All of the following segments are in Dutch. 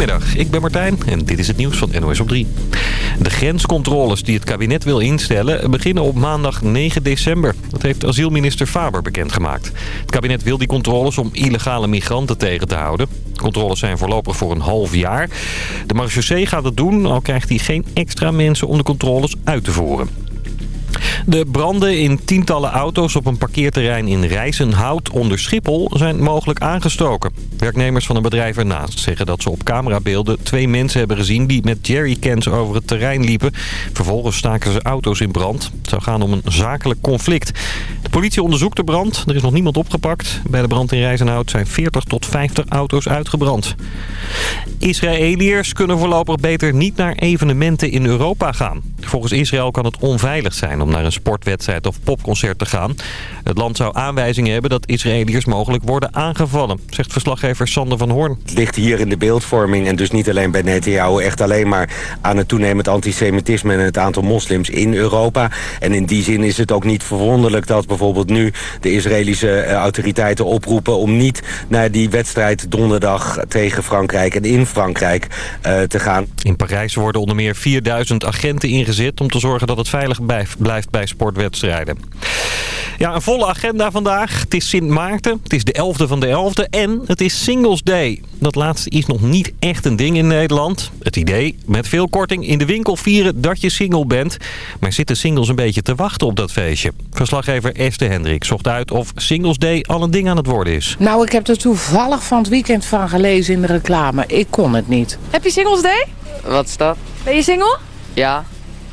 Goedemiddag, ik ben Martijn en dit is het nieuws van NOS op 3. De grenscontroles die het kabinet wil instellen beginnen op maandag 9 december. Dat heeft asielminister Faber bekendgemaakt. Het kabinet wil die controles om illegale migranten tegen te houden. De controles zijn voorlopig voor een half jaar. De marechaussee gaat het doen, al krijgt hij geen extra mensen om de controles uit te voeren. De branden in tientallen auto's op een parkeerterrein in Rijzenhout onder Schiphol zijn mogelijk aangestoken. Werknemers van een bedrijf ernaast zeggen dat ze op camerabeelden twee mensen hebben gezien die met jerrycans over het terrein liepen. Vervolgens staken ze auto's in brand. Het zou gaan om een zakelijk conflict. De politie onderzoekt de brand. Er is nog niemand opgepakt. Bij de brand in Rijzenhout zijn 40 tot 50 auto's uitgebrand. Israëliërs kunnen voorlopig beter niet naar evenementen in Europa gaan. Volgens Israël kan het onveilig zijn om naar een sportwedstrijd of popconcert te gaan. Het land zou aanwijzingen hebben dat Israëliërs mogelijk worden aangevallen, zegt verslaggever Sander van Hoorn. Het ligt hier in de beeldvorming en dus niet alleen bij Netanyahu, echt alleen maar aan het toenemend antisemitisme en het aantal moslims in Europa. En in die zin is het ook niet verwonderlijk dat bijvoorbeeld nu de Israëlische eh, autoriteiten oproepen om niet naar die wedstrijd donderdag tegen Frankrijk en in Frankrijk uh, te gaan. In Parijs worden onder meer 4000 agenten ingezet om te zorgen dat het veilig blijft bij sportwedstrijden. Ja, een volle agenda vandaag. Het is Sint Maarten, het is de 11e van de 11e en het is Singles Day. Dat laatste is nog niet echt een ding in Nederland. Het idee, met veel korting in de winkel vieren dat je single bent. Maar zitten singles een beetje te wachten op dat feestje? Verslaggever Esther Hendrik zocht uit of Singles Day al een ding aan het worden is. Nou, ik heb er toevallig van het weekend van gelezen in de reclame. Ik kon het niet. Heb je Singles Day? Wat is dat? Ben je single? Ja.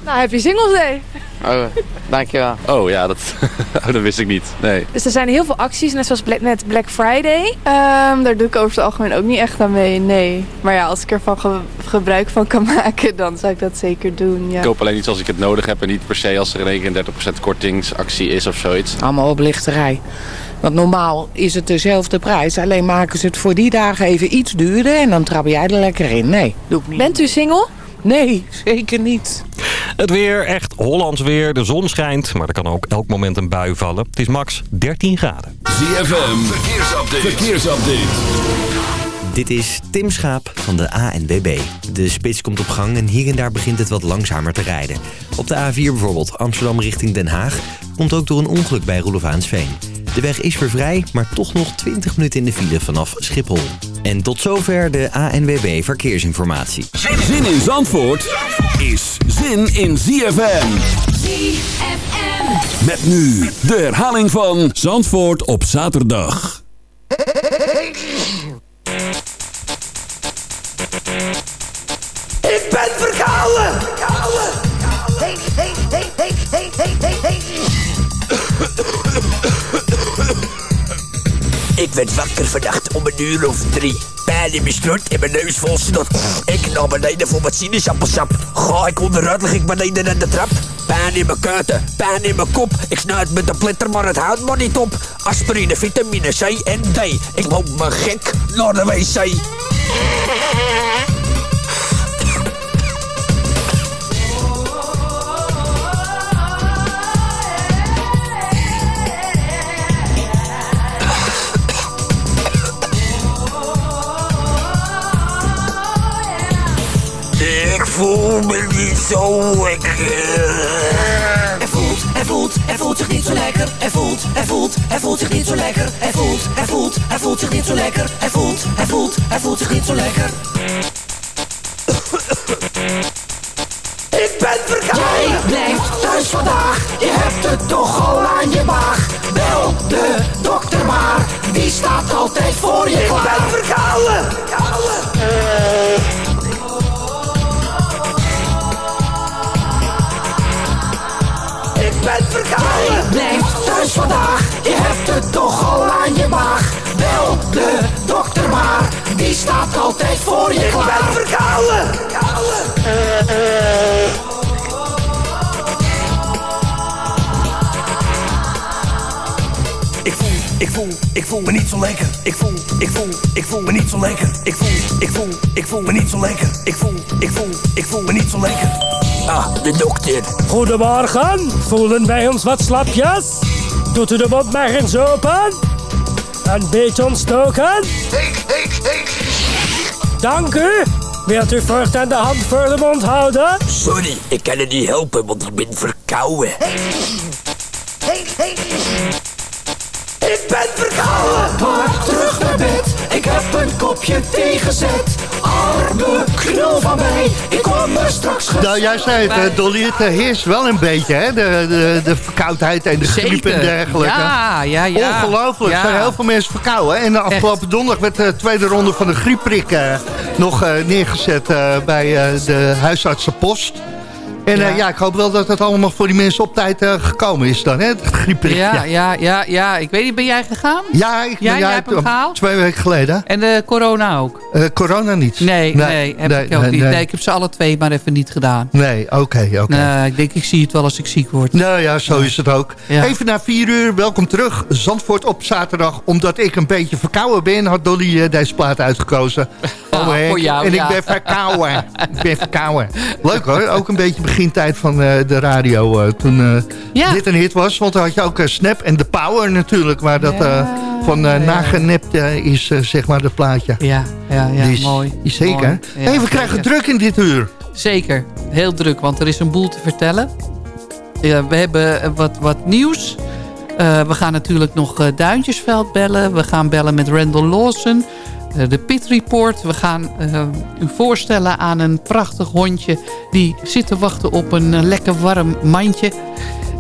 Nou, heb je Singles Day. Oh, dankjewel. Oh ja, dat, dat wist ik niet. Nee. Dus er zijn heel veel acties, net zoals met Black Friday. Um, daar doe ik over het algemeen ook niet echt aan mee, nee. Maar ja, als ik ervan ge gebruik van kan maken, dan zou ik dat zeker doen, ja. Ik koop alleen iets als ik het nodig heb en niet per se als er in één keer een 30% kortingsactie is of zoiets. Allemaal oplichterij. Want normaal is het dezelfde prijs, alleen maken ze het voor die dagen even iets duurder en dan trap jij er lekker in. Nee, doe ik niet. Bent u single? Nee, zeker niet. Het weer, echt Hollands weer. De zon schijnt, maar er kan ook elk moment een bui vallen. Het is max 13 graden. ZFM, verkeersupdate. verkeersupdate. Dit is Tim Schaap van de ANWB. De spits komt op gang en hier en daar begint het wat langzamer te rijden. Op de A4 bijvoorbeeld, Amsterdam richting Den Haag... komt ook door een ongeluk bij Roelofaansveen. De weg is weer vrij, maar toch nog 20 minuten in de file vanaf Schiphol. En tot zover de ANWB Verkeersinformatie. Zin in Zandvoort is zin in ZFM. ZFM. Met nu de herhaling van Zandvoort op zaterdag. Ik ben verkouden. Hey, hey, hey, hey, hey, hey, hey, hey. Ik werd wakker vannacht om een uur of drie. Pijn in mijn strot en mijn neus vol snot. Ik naar beneden voor wat sinaasappelsap. Ga ik onderuit, lig ik beneden in de trap. Pijn in mijn kuiten, pijn in mijn kop. Ik snuit met de plitter, maar het houdt maar niet op. Aspirine, vitamine C en D. Ik loop me gek naar de wc. Voel me niet zo lekker. Hij voelt, hij voelt, hij voelt zich niet zo lekker. Hij voelt, hij voelt, hij voelt zich niet zo lekker. Hij voelt, hij voelt, hij voelt zich niet zo lekker. Hij voelt, hij voelt, hij voelt zich niet zo lekker. Ik ben verkouden. Jij blijft thuis vandaag. Je hebt het toch al aan je maag. Bel de dokter maar. Die staat altijd voor je Ik klaar. ben verkouden. Ik Jij blijft thuis vandaag. Je hebt het toch al aan je maag. Bel de dokter maar. Die staat altijd voor je Ik ben klaar. verkouden. Ik voel, ik voel, ik voel me niet zo lekker. Ik voel, ik voel, ik voel me niet zo lekker. Ik voel, ik voel, ik voel me niet zo lekker. Ik voel, ik voel, ik voel me niet zo lekker. Ah, de dokter. Goedemorgen, voelen wij ons wat slapjes? Doet u de mond maar eens open? Een beetje ontstoken? Dank u. Wilt u voortaan de hand voor de mond houden? Sorry, ik kan het niet helpen, want ik ben verkouden. Hey, hey. Ik ben verkouden. Maar terug naar bed. Ik heb een kopje thee gezet. Arme knul van mij. Ik kom er straks Nou, jij zei het, eh, Dolly, het eh, heerst wel een beetje, hè? De, de, de verkoudheid en de griep en dergelijke. Ja, ja, ja. Ongelooflijk, Ja. er zijn heel veel mensen verkouden. En de afgelopen donderdag werd de tweede ronde van de griepprik eh, nog eh, neergezet eh, bij eh, de huisartsenpost. En ja. ja, ik hoop wel dat het allemaal voor die mensen op tijd eh, gekomen is dan, hè? Het griepprik. Ja, ja, ja, ja. Ik weet niet, ben jij gegaan? Ja, ik Ja, ben jij hebt hem gehaald? Twee weken geleden. En de corona ook? Eh, corona niet. Nee, nee, heb ik ook niet. Nee. Nee, ik heb ze alle twee maar even niet gedaan. nee oké, oké. Ik denk, ik zie het wel als ik ziek word. Nou ja, zo is het ook. Even na vier uur, welkom terug. Zandvoort op zaterdag. Omdat ik een beetje verkouden ben, had Dolly eh, deze plaat uitgekozen. Oh, voor jou, en ja. ik ben verkouden. ik ben verkouden. Leuk hoor, ook een beetje begintijd van eh, de radio eh, toen eh, Ja. dit een hit was. Want dan had je ook Snap en The Power natuurlijk. Waar dat van nagenept is, zeg maar, dat plaatje. Ja, ja, ja, mooi. Zeker. Mooi. Ja, hey, we krijgen zeker. druk in dit uur. Zeker, heel druk, want er is een boel te vertellen. Ja, we hebben wat, wat nieuws. We gaan natuurlijk nog Duintjesveld bellen. We gaan bellen met Randall Lawson. Eh, de Pit Report. We gaan eh, u voorstellen aan een prachtig hondje... die zit te wachten op een lekker warm mandje.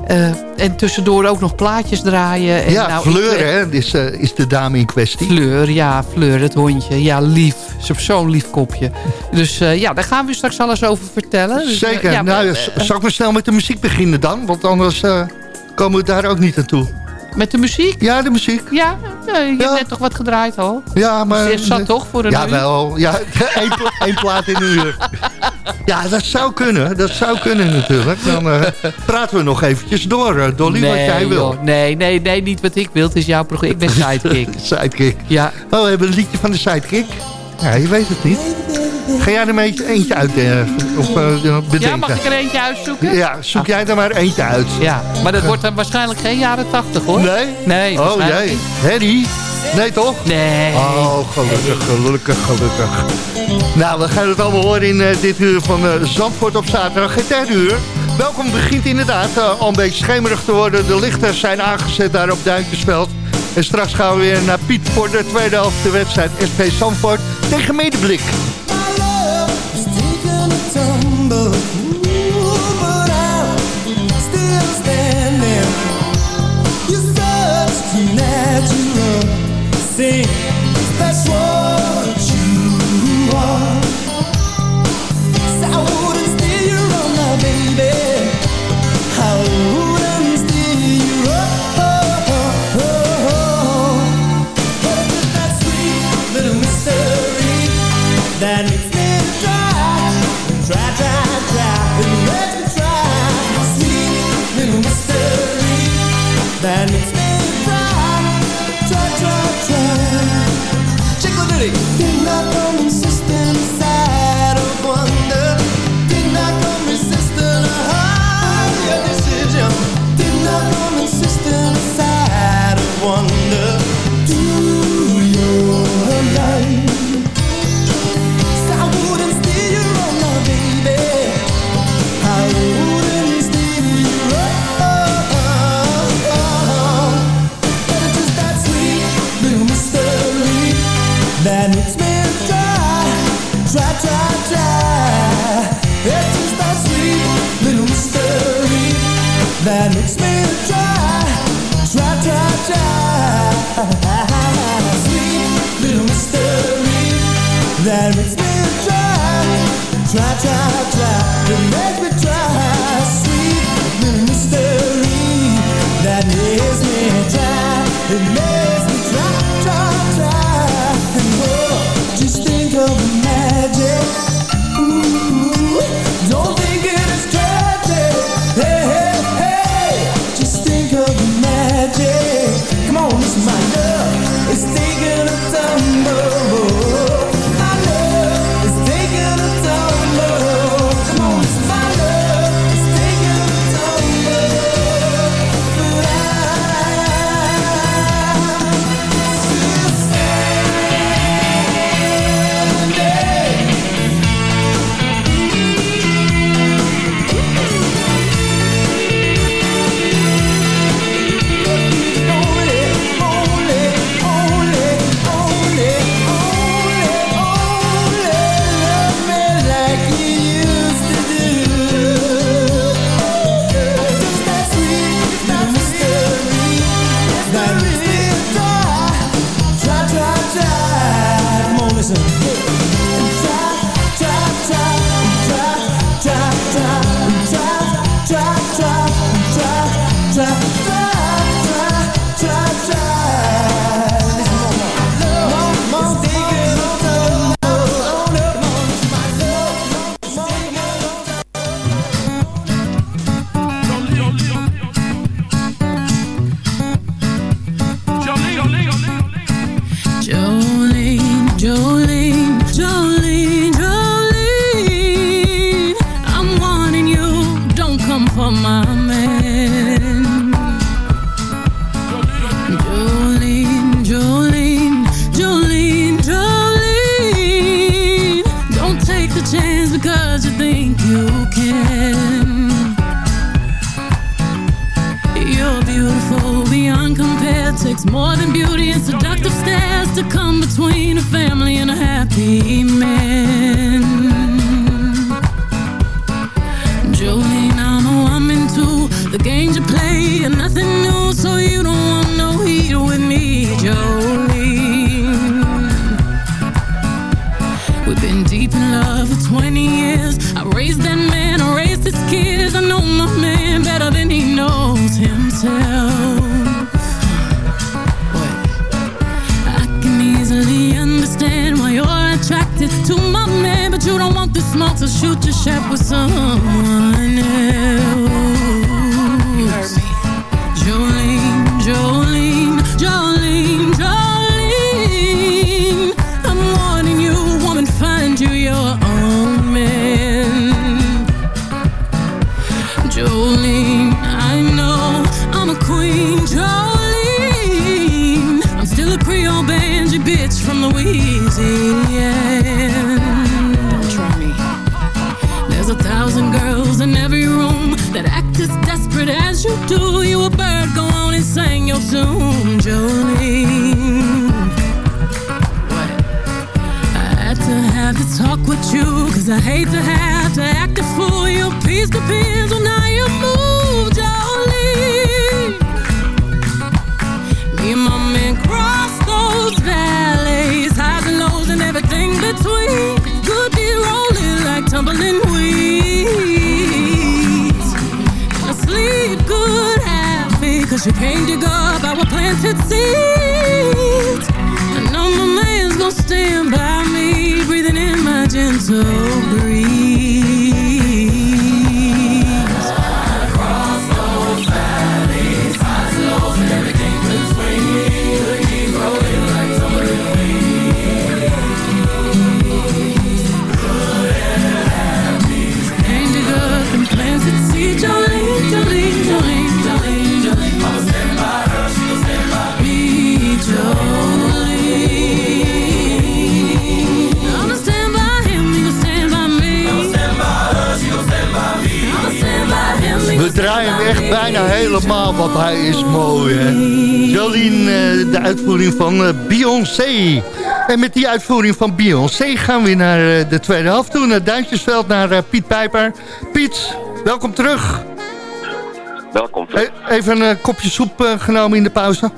Eh, en tussendoor ook nog plaatjes draaien. En ja, nou, Fleur hè, is, is de dame in kwestie. Fleur, ja, Fleur, het hondje. Ja, lief. Ze heeft zo'n lief kopje. Dus ja, daar gaan we u straks alles over vertellen. Dus, Zeker. ja, nou, maar, zal ik maar snel met de muziek beginnen dan? Want anders komen we daar ook niet aan toe. Met de muziek? Ja, de muziek. Ja, je hebt net toch wat gedraaid al? Ja, maar... Is zat toch voor een ja, uur? wel. Ja, één, pla één plaat in een uur. Ja, dat zou kunnen. Dat zou kunnen natuurlijk. Dan eh, praten we nog eventjes door, eh, Dolly, wat jij wil. joh, nee, nee, nee, niet wat ik wil. Het is jouw programma. Ik ben sidekick. Sidekick. Ja. Oh, we hebben een liedje van de Sidekick. Ja, je weet het niet. Ga jij er maar eentje, uit eh, of, eh, bedenken? ja, mag ik er eentje uitzoeken? Ja, zoek jij er maar eentje uit. Ja, maar dat wordt dan waarschijnlijk geen jaren tachtig, hoor. Nee? Nee, Oh jee. niet. Harry? Nee toch? Nee. Oh, gelukkig, gelukkig, gelukkig. Nou, we gaan het allemaal horen in eh, dit uur van eh, Zandvoort op zaterdag. Het derde uur. Welkom begint inderdaad eh, al een beetje schemerig te worden. De lichten zijn aangezet daar op Duintjesveld. En straks gaan we weer naar Piet voor de tweede helft de wedstrijd SP Zandvoort tegen Medeblik. you that makes me try, try, try, try. Sweet little mystery that makes me try, try, try, try. That makes me try. Sweet little mystery that makes me try. It makes man. trap with some. Cause you came dig up our planted seeds I know my man's gonna stand by me, breathing in my gentle breeze. Bijna helemaal, want hij is mooi, hè. Jolien, eh, de uitvoering van eh, Beyoncé. En met die uitvoering van Beyoncé gaan we naar eh, de tweede helft toe. Naar Duintjesveld, naar Piet Pijper. Piet, welkom terug. Welkom. E- even een kopje soep genomen in de pauze.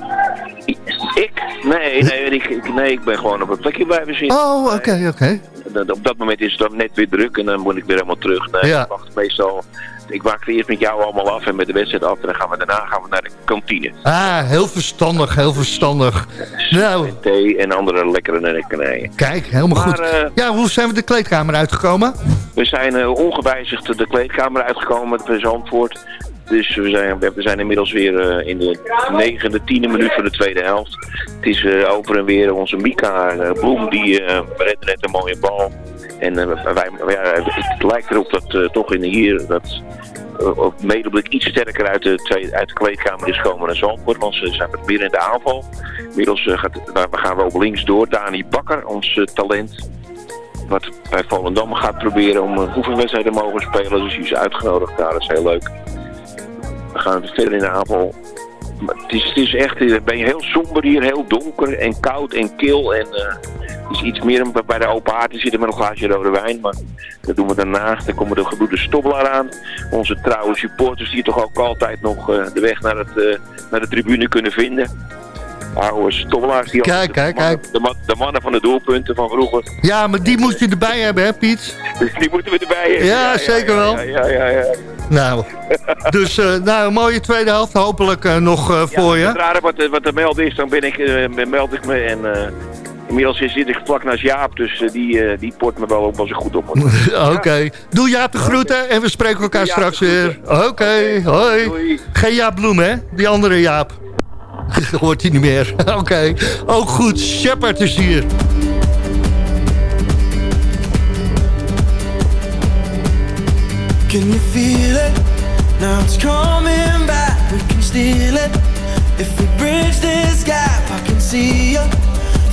Ik? Nee, nee, ik, nee, ik ben gewoon op een plekje blijven zitten. Oh, oké, oké. Op dat moment is het dan net weer druk en dan moet ik weer helemaal terug. Nee, Ja. ik wacht meestal. Ik wacht eerst met jou allemaal af en met de wedstrijd af. En dan gaan we daarna gaan we naar de kantine. Ah, heel verstandig, heel verstandig. Nou, Thee en andere lekkere lekkernijen. kijk, helemaal Maar, goed. eh, Ja, hoe zijn we de kleedkamer uitgekomen? We zijn eh, ongewijzigd de kleedkamer uitgekomen met Zandvoort. Dus we zijn, we zijn inmiddels weer eh, in de negende, tiende minuut van de tweede helft. Het is over en weer onze Mika Bloem, die redde net een mooie bal. En eh, het lijkt erop dat eh, toch in hier dat uh, medeblik iets sterker uit de, uit de kleedkamer is komen dan Zandvoort. Want ze zijn wat meer in de aanval. Inmiddels eh, daar gaan we op links door. Dani Bakker, ons eh, talent wat bij Volendam gaat proberen om een oefenwedstrijd te mogen spelen. Dus die is uitgenodigd daar, dat is heel leuk. We gaan verder in de aanval. Maar het, is, het is echt, eh, ben je heel somber hier, heel donker en koud en kil. En eh, is iets meer om bij de open haard te zitten met een glaasje rode wijn. Maar dat doen we daarnaast. Dan komen de gebroeders Stobbelaar aan. Onze trouwe supporters die toch ook altijd nog eh, de weg naar, het, eh, naar de tribune kunnen vinden. oude stommelaars. Die Kijk, kijk, de mannen- De, man- de mannen van de doelpunten van vroeger. Ja, maar die moet je erbij hebben, hè Piet? Dus die moeten we erbij hebben. Ja, zeker wel. Ja, ja, ja. ja. Nou, dus eh, nou, een mooie tweede helft hopelijk nog voor je. Zodra er wat, wat te melden is, dan ben ik, meld ik me. En inmiddels zit ik vlak naast Jaap, dus eh, die, eh, die port me wel op als ik goed op moet. Oké. Doe Jaap de groeten en we spreken elkaar straks weer. Oké, hoi. Geen Jaap Bloem, hè? Die andere Jaap. Hoort hij niet meer. Oké. Ook goed, Shepard is hier. Can you feel it? Now it's coming back. We can steal it. If we bridge this gap, I can see you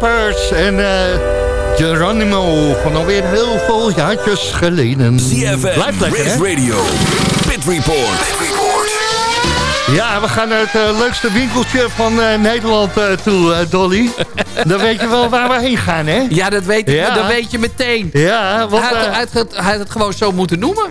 Shepherds en eh, Geronimo van alweer heel veel jaartjes geleden. Blijft lekker, hè? Radio, Pit Report. Ja, we gaan naar het eh, leukste winkeltje van eh, Nederland eh, toe, Dolly. Dan weet je wel waar we heen gaan, hè? Ja, dat weet, Ja. dat weet je meteen. Ja, want... hij, had, hij had het- hij had het gewoon zo moeten noemen.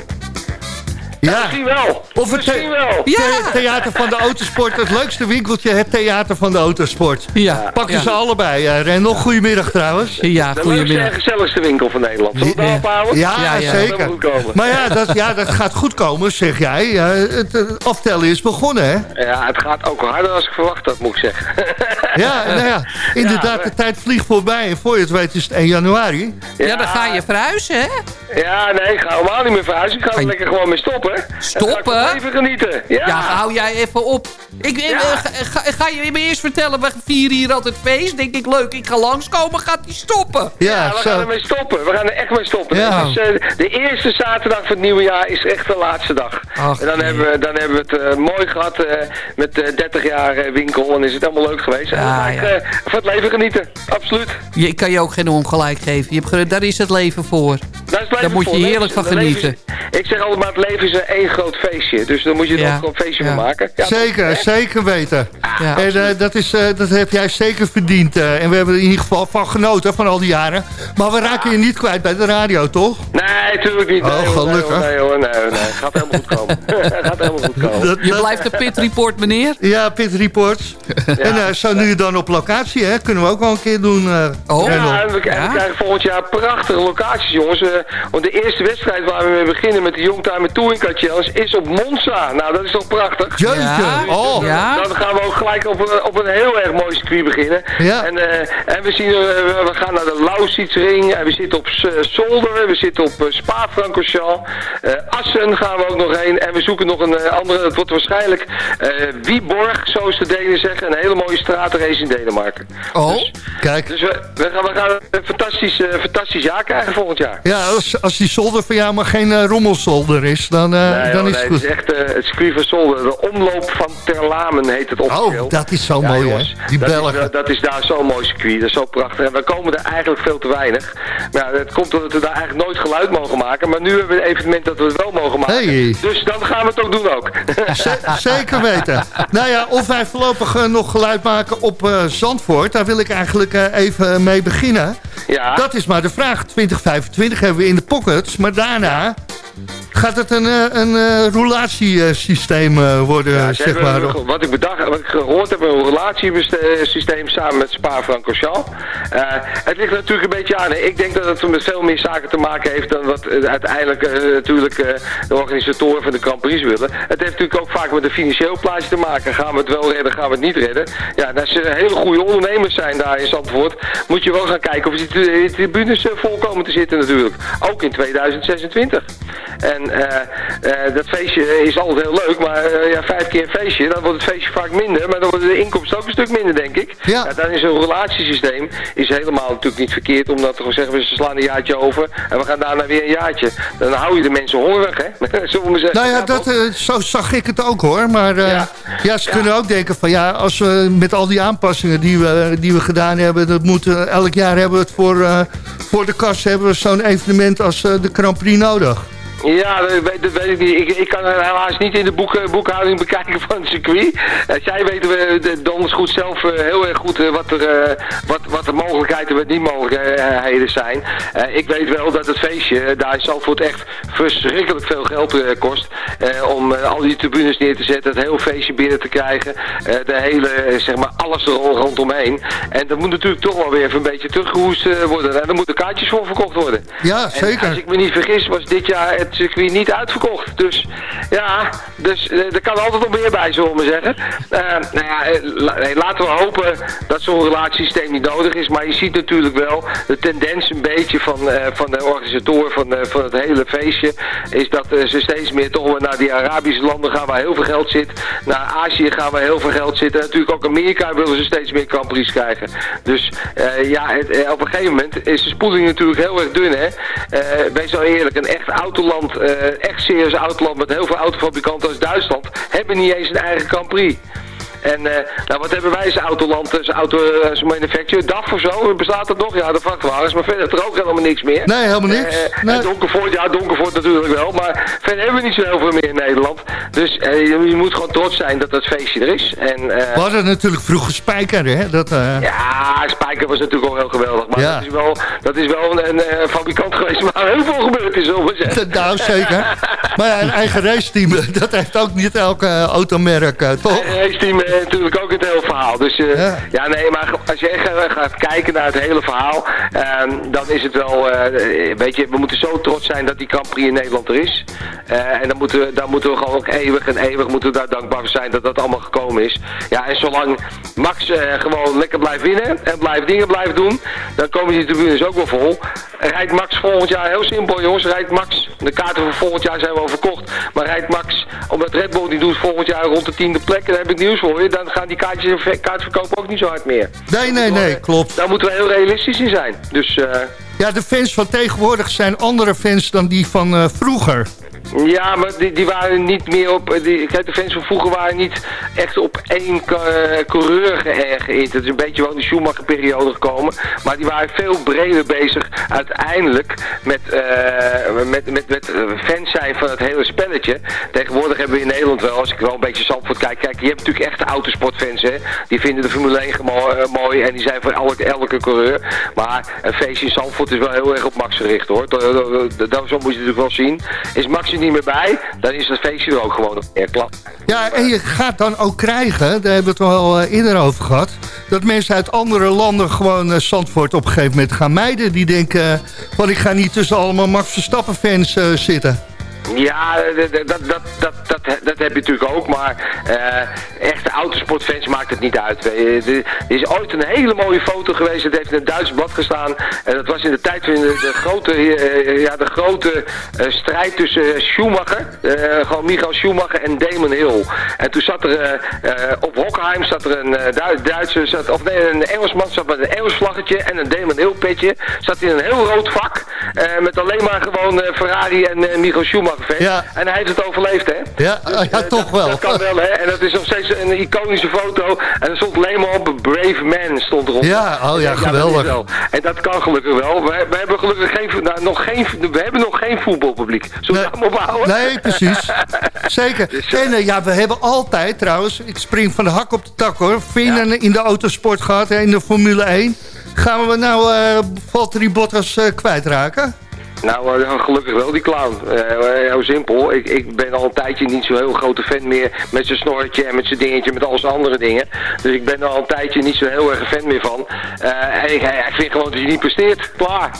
ja. Misschien wel. Of het the- the- theater van de autosport, het leukste winkeltje, het theater van de autosport. Ja. Pakken ja. ze allebei. Uh, Rendel, goedemiddag trouwens. Ja, De en goedemiddag. gezelligste winkel van Nederland. Zullen we het daarop houden? Ja, Ja, ja. zeker. Dat moet komen. Maar ja dat, ja, dat gaat goed komen, zeg jij. Ja, het eh, aftellen is begonnen, hè? Ja, het gaat ook harder dan ik verwacht had, moet ik zeggen. Ja, nou ja, inderdaad, de tijd vliegt voorbij. En voor je het weet is het 1 januari. Ja, dan ga je verhuizen, hè? Ja, nee, ik ga helemaal niet meer verhuizen. Ik ga er lekker gewoon mee stoppen. Stoppen? En ga ik Even genieten. Ja. Ja, hou jij even op. Ik, eh, eh, ga, ga- ga je me eerst vertellen, we vieren hier altijd feest. Denk ik, leuk, ik ga langskomen, gaat die stoppen. Ja, we gaan ermee stoppen. We gaan er echt mee stoppen. Ja. Dus, de eerste zaterdag van het nieuwe jaar is echt de laatste dag. Ach, en dan, hebben we, dan hebben we het mooi gehad eh, met eh, 30 jaar winkel. En is het allemaal leuk geweest. Ja, ga ik ja. eh, van het leven genieten. Absoluut. Je, ik kan je ook geen ongelijk geven. Je hebt, daar is het leven voor. Daar, is het leven Daar moet je heerlijk van genieten. is- ik zeg altijd maar, het leven is een één groot feestje. Dus dan moet je er Ja. ook een feestje Ja. van maken. Ja, Zeker, zeker weten. Ja. En eh, dat, is, eh, dat heb jij zeker verdiend. eh, en we hebben er in ieder geval van genoten van al die jaren. Maar we raken je niet kwijt bij de radio, toch? Nee, natuurlijk niet. Oh, nee, gelukkig. Nee, hoor, nee, hoor, nee, nee. Gaat helemaal goed komen. Gaat Dat- Je dat- blijft de pit report, meneer. Ja, Pit Reports. En eh, zo nu dan op locatie, hè? Kunnen we ook wel een keer doen, eh Oh. Ja, en we, en we krijgen volgend jaar prachtige locaties, jongens. Eh, want de eerste wedstrijd waar we mee beginnen met de Youngtimer Touring Car Challenge is op Monza. Nou, dat is toch prachtig? Jeetje, Ja. oh. Ja. Dan gaan we ook gelijk op een, op een heel erg mooi circuit beginnen. Ja. En, eh, en we, zien, we gaan naar de Lausitzring. En we zitten op Zolder. We zitten op Spa-Francorchamps. Eh, Assen gaan we ook nog heen. En we zoeken nog een eh, andere. Het wordt waarschijnlijk eh Wieborg, zoals de Denen zeggen. Een hele mooie stratenrace in Denemarken. Oh, Kijk. Dus we, we, gaan, we gaan een fantastisch, eh, fantastisch jaar krijgen volgend jaar. Ja, als, als die zolder van jou maar geen eh, rommelzolder is, dan, eh, Nee, dan is nee, het het goed. is echt eh, het circuit van Zolder. De omloop van Terlamen heet het officieel. Oh, dat is zo Ja, mooi, hè? Die dat Belgen. dat, dat is daar zo'n mooi circuit. Dat is zo prachtig. En we komen er eigenlijk veel te weinig. Maar ja, het komt omdat we daar eigenlijk nooit geluid mogen maken. Maar nu hebben we een evenement dat we het wel mogen maken. Hey. Dus dan gaan we het ook doen ook. Zeker weten. Nou ja, of wij voorlopig eh, nog geluid maken op eh, Zandvoort. Daar wil ik eigenlijk eh, even mee beginnen. Ja. Dat is maar de vraag. 2025 hebben we in de pockets. Maar daarna gaat het een, eh, een eh, roulatiesysteem eh, worden, Ja, zeg hebben maar. een- wat ik bedacht, wat ik gehoord heb, een relatiesysteem samen met Spa-Francorchamps. Eh het ligt er natuurlijk een beetje aan. Ik denk dat het met veel meer zaken te maken heeft dan wat uiteindelijk natuurlijk de organisatoren van de Grand Prix willen. Het heeft natuurlijk ook vaak met een financieel plaatje te maken. Gaan we het wel redden, gaan we het niet redden? Ja, als ze hele goede ondernemers zijn daar in Zandvoort, moet je wel gaan kijken of die tri- die tribunes vol komen te zitten natuurlijk. Ook in 2026. En eh, eh, dat feestje is altijd heel leuk, maar eh, ja, vijf keer een feestje, dan wordt het feestje vaak minder, maar dan worden de inkomsten ook een stuk minder, denk ik. Ja. dan is een relatiesysteem is helemaal natuurlijk niet verkeerd, omdat we zeggen, we slaan een jaartje over en we gaan daarna weer een jaartje. Dan hou je de mensen hongerig, hè? Zullen we maar zeggen. Nou ja, dat, zo zag ik het ook hoor. Maar ja. Ja. ze kunnen ook denken van ja, als we met al die aanpassingen die we, die we gedaan hebben, dat moet, eh, elk jaar hebben we het voor, voor de kast hebben we zo'n evenement als de Grand Prix nodig. Ja, dat weet, dat weet ik niet. Ik, ik kan helaas niet in de boeken, boekhouding bekijken van het circuit. Eh, zij weten we de- donders goed zelf eh, heel erg goed eh, wat, er, eh, wat, wat de mogelijkheden en wat niet mogelijkheden zijn. Eh, ik weet wel dat het feestje eh, daar in Zandvoort echt verschrikkelijk veel geld eh, kost. eh, om eh, al die tribunes neer te zetten, het hele feestje binnen te krijgen. eh, de hele, eh, zeg maar, alles er rondomheen. En dat moet natuurlijk toch wel weer even een beetje teruggehoest eh, worden. En daar moeten kaartjes voor verkocht worden. Ja, En zeker. als ik me niet vergis, was dit jaar het circuit niet uitverkocht. Dus ja, dus, eh, er kan altijd nog meer bij, zullen we zeggen. Eh, nou ja, eh, laten we hopen dat zo'n relatiesysteem niet nodig is. Maar je ziet natuurlijk wel de tendens een beetje van, van de organisatoren van, van het hele feestje. Is dat ze steeds meer toch naar die Arabische landen gaan waar heel veel geld zit. Naar Azië gaan waar heel veel geld zit. En natuurlijk ook Amerika willen ze steeds meer Prix krijgen. Dus ja, het, op een gegeven moment is de spoeling natuurlijk heel erg dun. Hè? Eh, wees wel eerlijk, een echt autoland, eh, echt serieus autoland met heel veel autofabrikanten als Duitsland, hebben niet eens een eigen Grand Prix. En eh, nou, wat hebben wij als autoland, als auto, eh, manufacturer, DAF of zo, bestaat dat nog? Ja, de vrachtwagens, maar verder er ook helemaal niks meer. Nee, helemaal niks. Eh, Nee. Donkervoort, ja, Donkervoort natuurlijk wel, maar verder hebben we niet zo heel veel meer in Nederland. Dus eh, je, moet gewoon trots zijn dat dat feestje er is. En, eh, We hadden natuurlijk vroeger Spijker, hè? Dat, eh, ja, Spijker was natuurlijk al heel geweldig. Maar Ja. dat, is wel, dat is wel een, een, eh, fabrikant geweest waar heel veel gebeurd is, zullen we. Nou, zeker. Maar ja, een eigen raceteam, dat heeft ook niet elke eh, automerk, eh, toch? Een raceteam eh, natuurlijk ook het hele verhaal. Dus eh, ja. nee, maar als je echt gaat- kijken naar het hele verhaal, ehm, dan is het wel, eh, weet je, we moeten zo trots zijn dat die Grand Prix in Nederland er is. Eh, en dan moeten, we, dan moeten we gewoon ook eeuwig en eeuwig moeten we daar dankbaar voor zijn dat dat allemaal gekomen is. Ja, en zolang Max eh, gewoon lekker blijft winnen en blijft dingen blijft doen, dan komen die tribunes ook wel vol. Rijdt Max volgend jaar, heel simpel jongens, rijdt Max, de kaarten voor volgend jaar zijn wel verkocht, maar rijdt Max, omdat Red Bull die doet volgend jaar rond de tiende plek, en dan heb ik nieuws voor dan gaan die kaartjes, kaartverkopen ook niet zo hard meer. Nee, nee, nee, klopt. Daar moeten we heel realistisch in zijn. Dus eh, Ja, de fans van tegenwoordig zijn andere fans dan die van eh, vroeger. Ja, maar die, die waren niet meer op. Die, kijk, de fans van vroeger waren niet echt op één eh, coureur ge- geïnt. Het is een beetje wel in de Schumacher-periode gekomen. Maar die waren veel breder bezig uiteindelijk met, eh, met, met, met fans zijn van het hele spelletje. Tegenwoordig hebben we in Nederland wel, als ik wel een beetje Zandvoort kijk. Kijk, je hebt natuurlijk echt autosportfans, hè. Die vinden de Formule 1 gemo- eh, mooi en die zijn voor elke, elke coureur. Maar een feestje in Zandvoort is wel heel erg op Max gericht, hoor. Dat, dat, dat- zo moet je natuurlijk wel zien. Is Max er niet meer bij, dan is het feestje er ook gewoon meer klap. Ja, en je gaat dan ook krijgen, daar hebben we het wel eh, eerder over gehad... dat mensen uit andere landen gewoon eh, Zandvoort op een gegeven moment gaan mijden. Die denken eh, van ik ga niet tussen allemaal Max Verstappen fans zitten. Ja, dat, dat, dat, dat, dat, heb je natuurlijk ook, maar eh, echte autosportfans maakt het niet uit. Weet je. Er is ooit een hele mooie foto geweest, dat heeft in een Duits blad gestaan. En dat was in de tijd van de, grote, eh, ja, de grote eh, strijd tussen Schumacher, eh, gewoon Michael Schumacher en Damon Hill. En toen zat er eh, eh, op Hockheim zat er een eh, Du- Duitser, zat, of nee, een Engelsman zat met een Engels vlaggetje en een Damon Hill petje. Zat in een heel rood vak, eh, met alleen maar gewoon eh, Ferrari en eh, Michael Schumacher Ja. En hij heeft het overleefd, hè? Ja, ja toch wel. Dat kan wel, hè? En dat is nog steeds een iconische foto. En er stond alleen maar op Brave Man stond erop. Ja, oh ja, dat geweldig. wel. En dat kan gelukkig wel. We, we hebben gelukkig geen, nou, nog geen, we hebben nog geen voetbalpubliek. Zullen we dat maar ophouden? Nee, precies. Zeker. En eh, ja, we hebben altijd trouwens, ik spring van de hak op de tak hoor, Venen in de autosport gehad, in de Formule 1. Gaan we nou eh Valtteri Bottas eh, kwijtraken? Nou, eh, gelukkig wel, die clown. Eh, heel simpel. Ik, ik ben al een tijdje niet zo'n heel grote fan meer met zijn snorretje en met zijn dingetje, met al zijn andere dingen. Dus ik ben er al een tijdje niet zo heel erg fan meer van. En ik, ik vind gewoon dat je niet presteert. Klaar.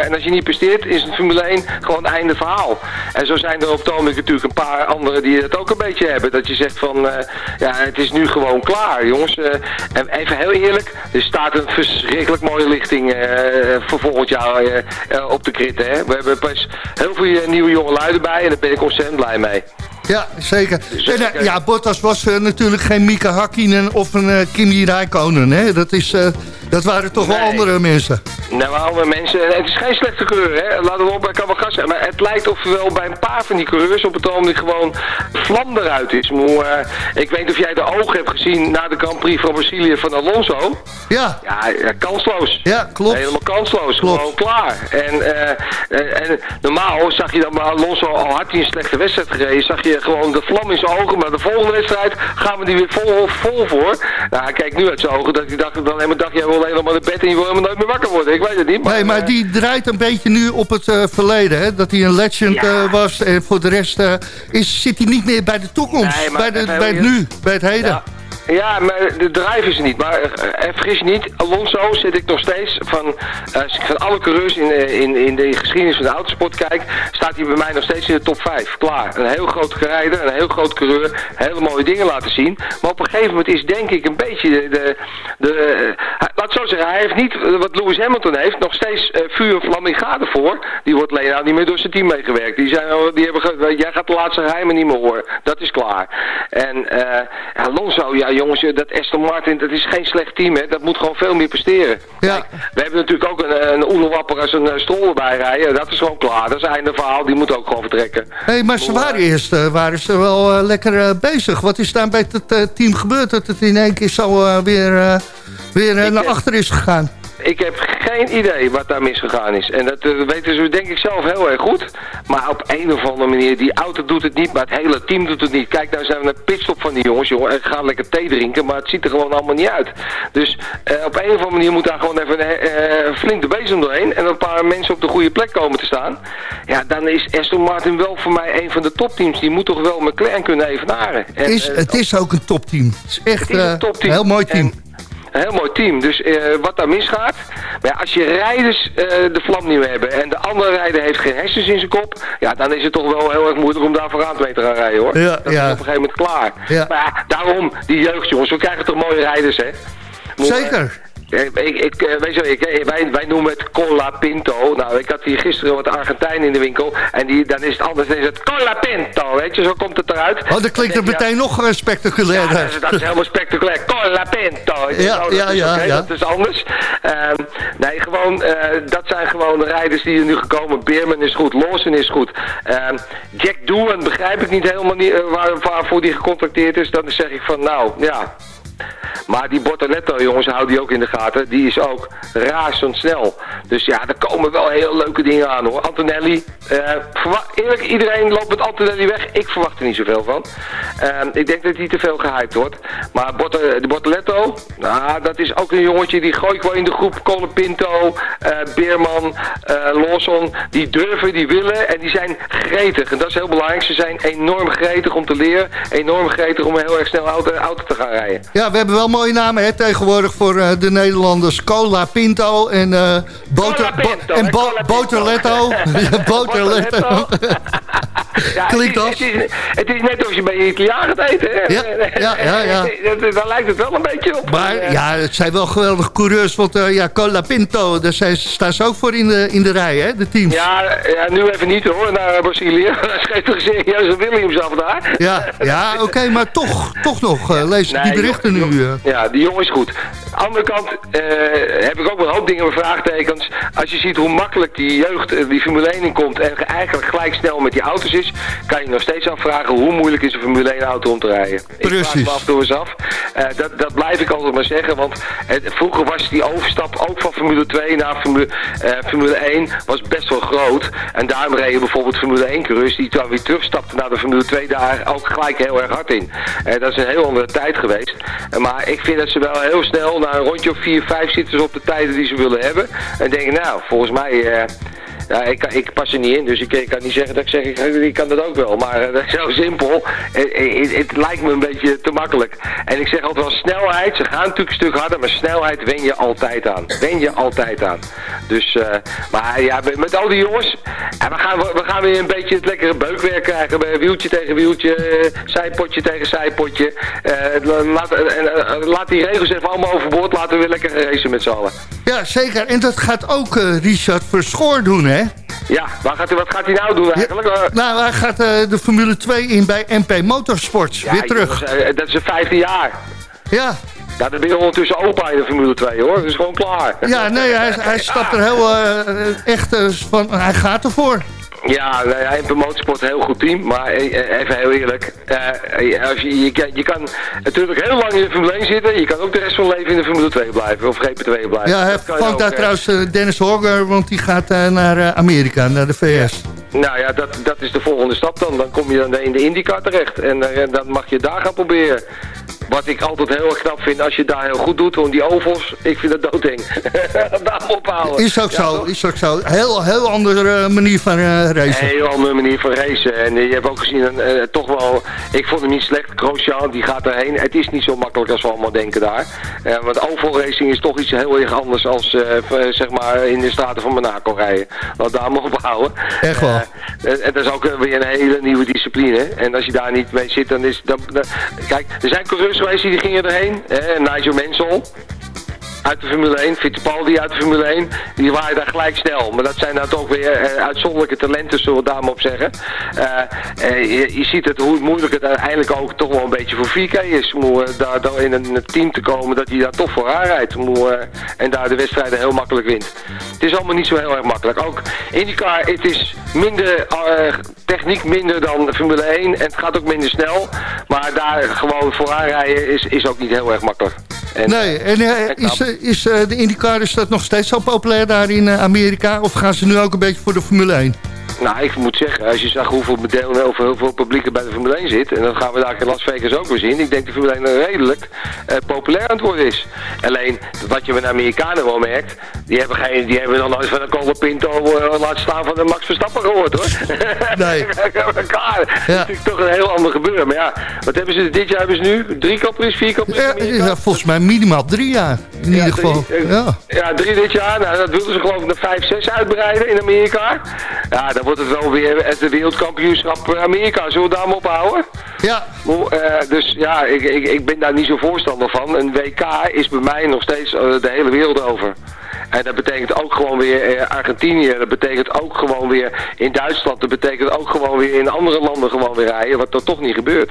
En als je niet presteert, is het Formule 1 gewoon einde verhaal. En zo zijn er op het ogenblik natuurlijk een paar anderen die het ook een beetje hebben. Dat je zegt van, ja, het is nu gewoon klaar, jongens. En even heel eerlijk, er staat een verschrikkelijk mooie lichting voor volgend jaar op de krit, hè. We hebben pas heel veel nieuwe jonge luiden bij en daar ben ik ontzettend blij mee. Ja, zeker. En, eh, ja, Bottas was eh, natuurlijk geen Mika Hakkinen of een eh, Kimi Räikkönen. Hè? Dat, is, dat waren toch wel andere mensen. Nou, maar andere mensen, en het is geen slechte coureur, hè. Laten we op, wel gas zijn. Maar het lijkt of wel bij een paar van die coureurs op het ogenblik gewoon vlam eruit is. Maar, ik weet niet of jij de ogen hebt gezien na de Grand Prix van Brazilië van Alonso. Ja. Ja, ja, kansloos. Ja, klopt. Helemaal kansloos. Gewoon klaar. En, en normaal zag je dan bij Alonso, al had hij een slechte wedstrijd gereden, zag je gewoon de vlam in zijn ogen. Maar de volgende wedstrijd gaan we die weer vol, vol voor. Nou, hij kijkt nu uit zijn ogen dat hij dacht, dan helemaal dacht, jij wil maar de bed en je wil helemaal nooit meer wakker worden. Ik weet het niet. Maar, Nee, maar eh, die draait een beetje nu op het eh, verleden. Hè? Dat hij een legend eh, was. En voor de rest is, zit hij niet meer bij de toekomst. Nee, maar bij, de, bij het nu, bij het heden. Ja. Ja, maar de drive is niet. Maar eh, vergis niet, Alonso zit ik nog steeds van, eh, als ik van alle coureurs in, eh, in, in de geschiedenis van de autosport kijk, staat hij bij mij nog steeds in de top 5. Klaar. Een heel groot rijder, een heel groot coureur, hele mooie dingen laten zien. Maar op een gegeven moment is denk ik een beetje de... de, de laat het zo zeggen, hij heeft niet wat Lewis Hamilton heeft, nog steeds vuur en vlam in gade voor. Die wordt alleen nou niet meer door zijn team meegewerkt. Die zijn, al- die hebben, jij gaat de laatste geheimen niet meer horen. Dat is klaar. En Alonso, ja jongens, eh, dat Aston Martin, dat is geen slecht team, hè. Dat moet gewoon veel meer presteren. Ja. We hebben natuurlijk ook een, een oerwapper als een Stroll erbij rijden. Dat is gewoon klaar. Dat is einde verhaal. Die moet ook gewoon vertrekken. Hey, maar ze waren eerst eh, waren ze wel eh, lekker eh, bezig. Wat is daar bij het eh, team gebeurd? Dat het in één keer zo eh, weer, eh, weer eh, naar achter is gegaan. Ik heb geen idee wat daar misgegaan is. En dat eh, weten ze denk ik zelf heel erg goed. Maar op een of andere manier, die auto doet het niet, maar het hele team doet het niet. Kijk, nou zijn we een pitstop van die jongens, jongen. En gaan lekker thee drinken, maar het ziet er gewoon allemaal niet uit. Dus eh, op een of andere manier moet daar gewoon even uh, flink de bezem doorheen. En een paar mensen op de goede plek komen te staan. Ja, dan is Aston Martin wel voor mij een van de topteams. Die moet toch wel McLaren kunnen evenaren. En, is, eh, het is ook een topteam. Het is echt het is een eh, topteam. een heel mooi team. Een heel mooi team. Dus eh, wat daar misgaat. Maar ja, als je rijders eh, de vlam niet meer hebben en de andere rijder heeft geen hersens in zijn kop. Ja, dan is het toch wel heel erg moeilijk om daar vooraan mee te gaan rijden hoor. Ja, dat ja. is op een gegeven moment klaar. Ja. Maar ja, daarom die jeugd jongens. We krijgen toch mooie rijders hè. Moet- Zeker. Eh, Ik, ik, eh, weet je, ik, eh, wij, wij noemen het Cola Pinto. Nou, ik had hier gisteren wat Argentijn in de winkel. En die, dan is het anders. Dan is het Cola Pinto. Weet je, zo komt het eruit. Oh, dat klinkt er je, meteen nog eh, ja, spectaculairder. dat is, dat is helemaal spectaculair. Cola Pinto. Ja, Nou, dat ja, is ja, ja. Dat is anders. Ehm, nee, gewoon, eh, dat zijn gewoon de rijders die er nu gekomen. Beerman is goed, Lawson is goed. Ehm, Jack Doohan begrijp ik niet helemaal niet, eh, waar, waarvoor die gecontracteerd is. Dan zeg ik van, nou, ja... Maar die Bortoletto, jongens, hou die ook in de gaten. Die is ook razendsnel. Dus ja, er komen wel heel leuke dingen aan hoor. Antonelli, eh, eerlijk, iedereen loopt met Antonelli weg. Ik verwacht er niet zoveel van. Ehm, ik denk dat hij te veel gehyped wordt. Maar Borto, de Bortoletto, nou, dat is ook een jongetje die gooi ik wel in de groep. Colin Pinto, eh, Beerman, eh Lawson. Die durven, die willen en die zijn gretig. En dat is heel belangrijk. Ze zijn enorm gretig om te leren. Enorm gretig om heel erg snel auto, auto te gaan rijden. Ja, we hebben wel mooie namen hè, tegenwoordig voor eh, de Nederlanders. Cola Pinto en uh, Boter, Cola Pinto, bo- en bo-. Boterletto. Boterletto. Ja, Klinkt het, als- is, het, is, het is net als je bij je Italiaan gaat eten. Hè? Ja, ja, ja, ja. Daar lijkt het wel een beetje op. Maar Eh, ja, het zijn wel geweldige coureurs. Want ja, Cola Pinto, daar zijn, staan ze ook voor in de, in de rij, hè, de teams. Ja, ja, nu even niet hoor, naar Brazilië. Daar schreef toch serieus een Williams af daar. Ja, ja oké, maar toch, toch nog. lees ik die berichten joh, nu. Ja, die jongen is goed. andere kant eh, heb ik ook wel een hoop dingen met vraagtekens. Als je ziet hoe makkelijk die jeugd eh, die Formule 1 in komt en eigenlijk gelijk snel met die auto's is, kan je nog steeds afvragen hoe moeilijk is een Formule 1 auto om te rijden. Ik vraag me af en toe eens af. Eh, dat, dat blijf ik altijd maar zeggen, want het, vroeger was die overstap ook van Formule 2 naar Formule, Formule 1 was best wel groot. En daarom reden bijvoorbeeld Formule 1 coureurs die dan weer terugstapten naar de Formule 2 daar ook gelijk heel erg hard in. Dat is een heel andere tijd geweest. Maar ik vind dat ze wel heel snel na een rondje of 4, 5 zitten op de tijden die ze willen hebben. En denken, nou, volgens mij... ja, ik, ik pas er niet in, dus ik, ik kan niet zeggen dat ik zeg, ik, ik kan dat ook wel. Maar eh, zo simpel. Het, lijkt me een beetje te makkelijk. En ik zeg altijd wel snelheid. Ze gaan natuurlijk een stuk harder, maar snelheid wen je altijd aan. Wen je altijd aan. Dus, eh, maar ja, met, al die jongens. En we, gaan, we gaan weer een beetje het lekkere beukwerk krijgen. Wieltje tegen wieltje, zijpotje tegen zijpotje. Eh, laat, laat die regels even allemaal overboord. Laten we weer lekker racen met z'n allen. Ja, zeker. En dat gaat ook Richard Verschoor doen, hè? Ja, waar gaat hij, wat gaat hij nou doen eigenlijk? Eh, Nou, hij gaat eh, de Formule 2 in bij MP Motorsports. Ja, weer terug. jongens, eh, dat is een vijfde jaar. Ja. Ja, dan ben je ondertussen opa in de Formule 2 hoor. Dat is gewoon klaar. Ja, nee, hij, hij stapt er heel echt van... Hij gaat ervoor. Ja, nou ja, MP Motorsport een heel goed team, maar eh, even heel eerlijk. eh, als je, je, kan, je kan natuurlijk heel lang in de Formule 1 zitten, je kan ook de rest van je leven in de Formule 2 blijven, of GP2 blijven. Ja, hij vangt daar trouwens eh, Dennis Hogger, want die gaat eh, naar Amerika, naar de VS. Nou ja, dat, dat is de volgende stap dan. Dan kom je dan in de IndyCar terecht en dan mag je daar gaan proberen. Wat ik altijd heel erg knap vind, als je daar heel goed doet, want die ovals, ik vind dat doodeng. daar ophouden. Is ook Ja, zo, toch? is ook zo. Heel, heel andere eh, manier van eh, racen. Een heel andere manier van racen. En eh, je hebt ook gezien, eh, toch wel, ik vond hem niet slecht. Grosjean, die gaat erheen. Het is niet zo makkelijk als we allemaal denken daar. Want oval racing is toch iets heel erg anders als, zeg maar, in de straten van Monaco rijden. Laat daar maar op houden. Echt wel. En, dat is ook weer een hele nieuwe discipline. En als je daar niet mee zit, dan is... Dan, dan- kijk, er zijn coureurs geweest die gingen erheen. Nigel Mansell uit de Formule 1, Fittipaldi uit de Formule 1, die waren daar gelijk snel. Maar dat zijn dan toch weer eh, uitzonderlijke talenten, zullen we daar maar op zeggen. Eh, eh, je, je ziet het, hoe moeilijk het uiteindelijk ook toch wel een beetje voor 4K is. Om daar in een team te komen dat hij daar toch voor aanrijdt. Om, en daar de wedstrijden heel makkelijk wint. Het is allemaal niet zo heel erg makkelijk. Ook IndyCar, het is minder, techniek minder dan de Formule 1 en het gaat ook minder snel. Maar daar gewoon voor aanrijden is, is ook niet heel erg makkelijk. En, Nee, en en knap. is, is eh, de IndyCar dat nog steeds zo populair daar in eh, Amerika? Of gaan ze nu ook een beetje voor de Formule 1? Nou, ik moet zeggen, als je zag hoeveel deel, of hoeveel publiek er bij de Formule 1 zit, en dat gaan we daar in Las Vegas ook weer zien, ik denk dat de Formule 1 redelijk eh, populair aan het worden is. Alleen, wat je met de Amerikanen wel merkt, die hebben, geen, die hebben nog nooit van een Colapinto uh, laten staan van de Max Verstappen gehoord hoor. Nee. Klaar. Dat is natuurlijk toch een heel ander gebeuren. Maar ja, wat hebben ze dit jaar hebben ze nu? Drie kappers, vier kappers? Ja, ja, volgens mij minimaal drie jaar. In ieder geval. Drie, eh, Ja. ja, drie dit jaar. Nou, dat wilden ze geloof ik naar vijf, zes uitbreiden in Amerika. Ja, dan wordt het wel weer het wereldkampioenschap eh, Amerika. Zullen we daar maar ophouden? Ja. dus ja, ik, ik, ik ben daar niet zo voorstander van. Een WK is bij mij nog steeds eh, de hele wereld over. En dat betekent ook gewoon weer eh, Argentinië. Dat betekent ook gewoon weer in Duitsland. Dat betekent ook gewoon weer in andere landen gewoon weer rijden. Wat er toch niet gebeurt.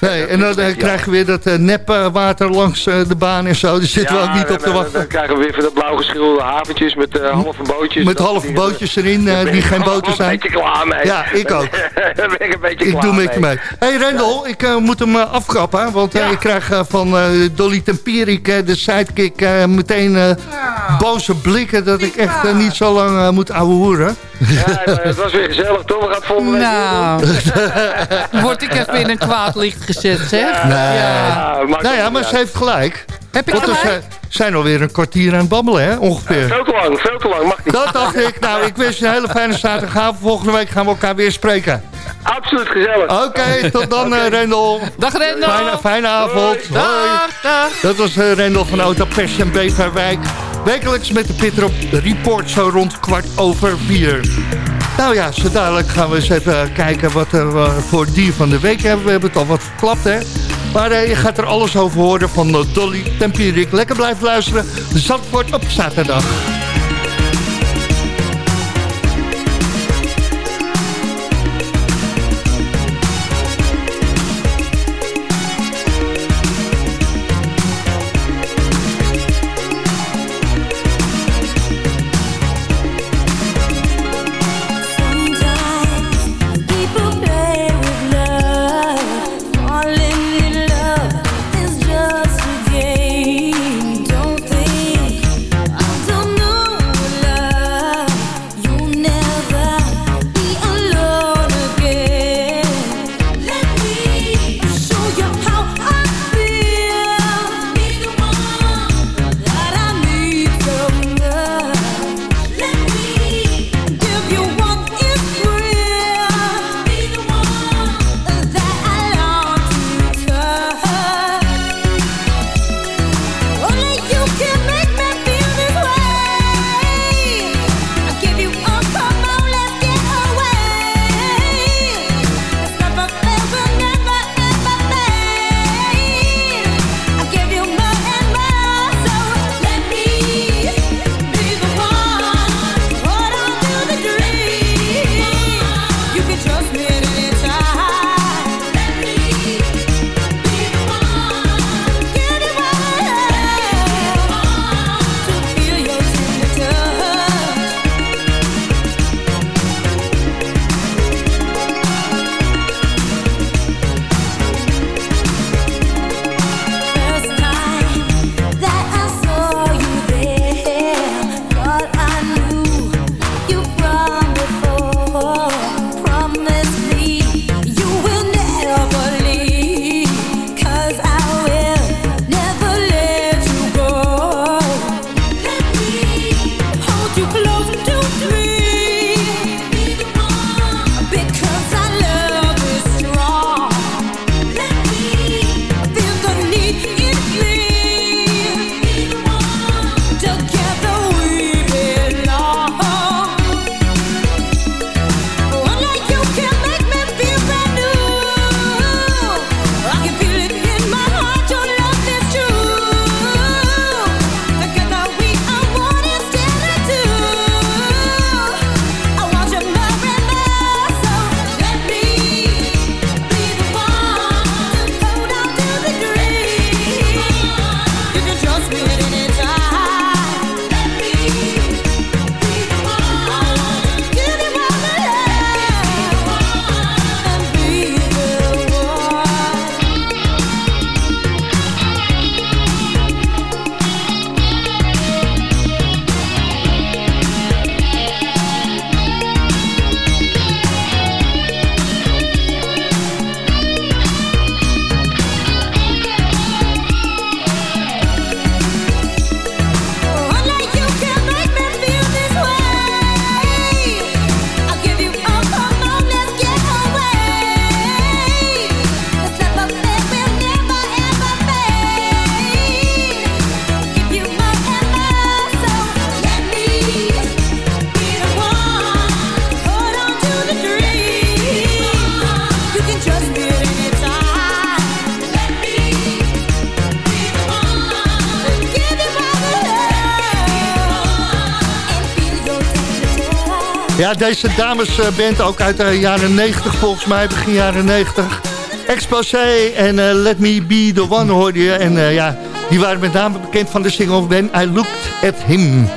Nee, en dan eh, krijgen we weer dat eh, nepwater langs eh, de baan en zo. Daar zitten we ook niet dan- op te wachten. Dan krijgen we weer van de blauw geschilderde haventjes met eh, halve bootjes. Met halve bootjes erin, eh, ben die ik geen boten zijn. een beetje klaar mee. Ja, ik ook. Daar ben ik een beetje Ik klaar doe met je mee. Hé hey Rendel, ik moet hem uh, afkappen. Want ik krijg van Dolly Tempierik, de sidekick, meteen eh, boze blikken... dat ik echt niet zo lang moet ouwehoeren. Ja, het was weer gezellig, toch? We gaan het volgende Nou, doen. word ik even in een kwaad licht gezet, zeg. Nee. Ja. nou ja, maar ze heeft gelijk. Heb ik gelijk? zijn- zijn alweer een kwartier aan het babbelen, hè, ongeveer. Veel te lang, veel te lang, mag niet. Dat dacht ik. Nou, ik wens je een hele fijne zaterdagavond. Volgende week gaan we elkaar weer spreken. Absoluut gezellig. Oké, tot dan eh, Rendel. Dag Rendel. Fijne, fijne avond. Hoi. Dag, dag. Dat was eh, Rendel van Auto Pers en Beverwijk. Wekelijks met de Pitrop Report zo rond kwart over vier. Nou ja, zo dadelijk gaan we eens even kijken wat we eh, voor dier van de week hebben. We hebben het al wat verklapt, hè. Maar eh, je gaat er alles over horen van eh, Dolly Tempierik. Lekker blijven luisteren. Zandvoort op zaterdag. Ja, deze damesband ook uit de jaren 90 volgens mij, begin jaren 90. Exposé en eh, Let Me Be The One hoorde je. En eh, ja, die waren met name bekend van de single When I Looked At Him.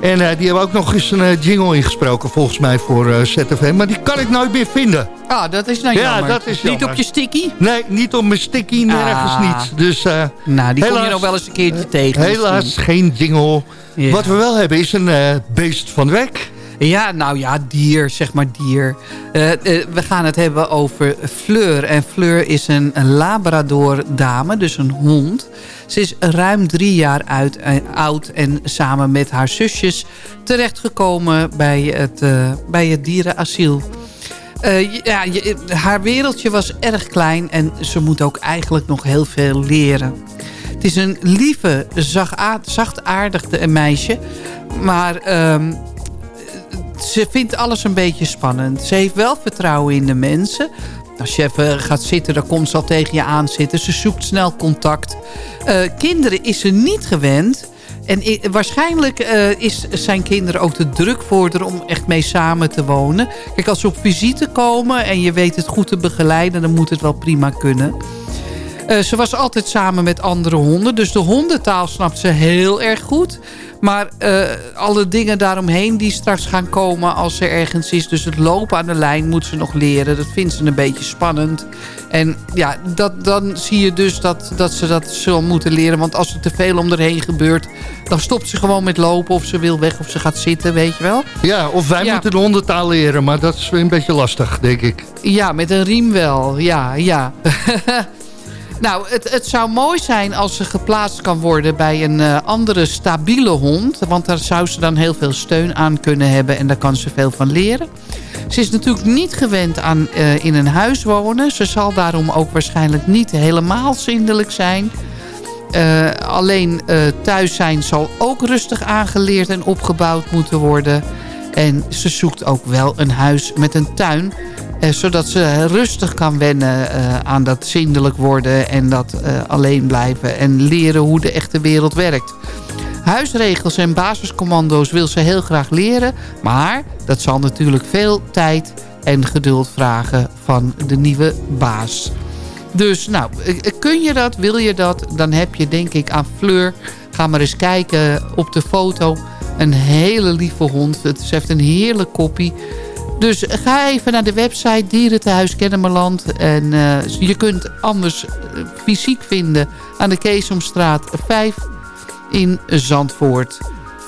En eh, die hebben ook nog eens een eh, jingle ingesproken volgens mij voor eh, ZFM. Maar die kan ik nooit meer vinden. Ah, dat is nou Ja, jammer. dat is Niet op je sticky? Nee, niet op mijn sticky, nergens Ah. niet. Dus, eh, Nou, die kom je helaas- nog wel eens een keertje tegen. Helaas misschien. geen jingle. Wat we wel hebben is een eh, beest van de week. Ja, nou ja, dier, zeg maar dier. Eh, eh, we gaan het hebben over Fleur. En Fleur is een, labrador dame, dus een hond. Ze is ruim drie jaar eh, oud en samen met haar zusjes terechtgekomen bij het, bij het dierenasiel. Ja, haar wereldje was erg klein en ze moet ook eigenlijk nog heel veel leren. Het is een lieve, zachtaard- zachtaardig meisje. Maar ehm, ze vindt alles een beetje spannend. Ze heeft wel vertrouwen in de mensen. Als je even gaat zitten, dan komt ze al tegen je aan zitten. Ze zoekt snel contact. Eh, kinderen is ze niet gewend. En waarschijnlijk eh, is, zijn kinderen ook te druk voor haar om echt mee samen te wonen. Kijk, als ze op visite komen en je weet het goed te begeleiden... dan moet het wel prima kunnen. Eh, ze was altijd samen met andere honden. Dus de hondentaal snapt ze heel erg goed. Maar eh, alle dingen daaromheen die straks gaan komen als ze ergens is. Dus het lopen aan de lijn moet ze nog leren. Dat vindt ze een beetje spannend. En ja, dat, dan zie je dus dat, dat ze dat zal moeten leren. Want als er te veel om haar heen gebeurt... dan stopt ze gewoon met lopen of ze wil weg of ze gaat zitten, weet je wel. Ja, of wij Ja. moeten de hondentaal leren, maar dat is een beetje lastig, denk ik. Ja, met een riem wel. Ja, ja. nou, het, het zou mooi zijn als ze geplaatst kan worden bij een eh, andere stabiele hond. Want daar zou ze dan heel veel steun aan kunnen hebben en daar kan ze veel van leren. Ze is natuurlijk niet gewend aan eh, in een huis wonen. Ze zal daarom ook waarschijnlijk niet helemaal zindelijk zijn. Eh, alleen thuis zijn zal ook rustig aangeleerd en opgebouwd moeten worden. En ze zoekt ook wel een huis met een tuin. Eh, zodat ze rustig kan wennen eh, aan dat zindelijk worden. En dat eh, alleen blijven. En leren hoe de echte wereld werkt. Huisregels en basiscommando's wil ze heel graag leren. Maar dat zal natuurlijk veel tijd en geduld vragen van de nieuwe baas. Dus nou, kun je dat, wil je dat, dan heb je denk ik aan Fleur. Ga maar eens kijken op de foto. Een hele lieve hond. Ze heeft een heerlijk koppie. Dus ga even naar de website Dierentehuis Kennemerland. En eh, je kunt anders eh, fysiek vinden aan de Keesomstraat 5 in Zandvoort.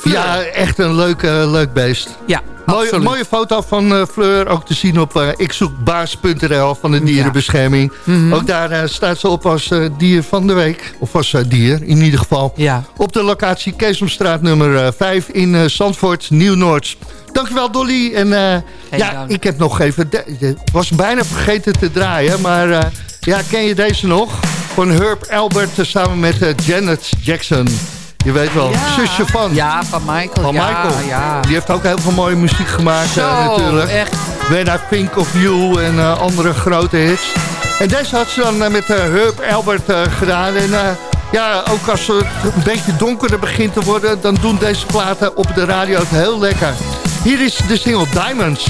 Fleur. Ja, echt een leuk, eh, leuk beest. Ja, Mooie, mooie foto van Fleur, ook te zien op eh ikzoekbaas.nl van de dierenbescherming. Mhm. Ook daar staat ze op als dier van de week. Of als dier, in ieder geval. Ja. Op de locatie Keesomstraat nummer eh, 5 in Zandvoort, Nieuw-Noord. Dankjewel Dolly. En eh, ja, dank. ik heb nog even... de- was bijna vergeten te draaien, maar eh, ja, ken je deze nog? Van Herb Albert eh, samen met Janet Jackson. Je weet wel, Ja. zusje van. Ja, van Michael. Van ja, Michael. Ja. Die heeft ook heel veel mooie muziek gemaakt Zo, natuurlijk. echt. When I Think of You en andere grote hits. En deze had ze dan met Herb Albert gedaan. En ja, ook als het een beetje donkerder begint te worden... dan doen deze platen op de radio het heel lekker. Hier is de single Diamonds.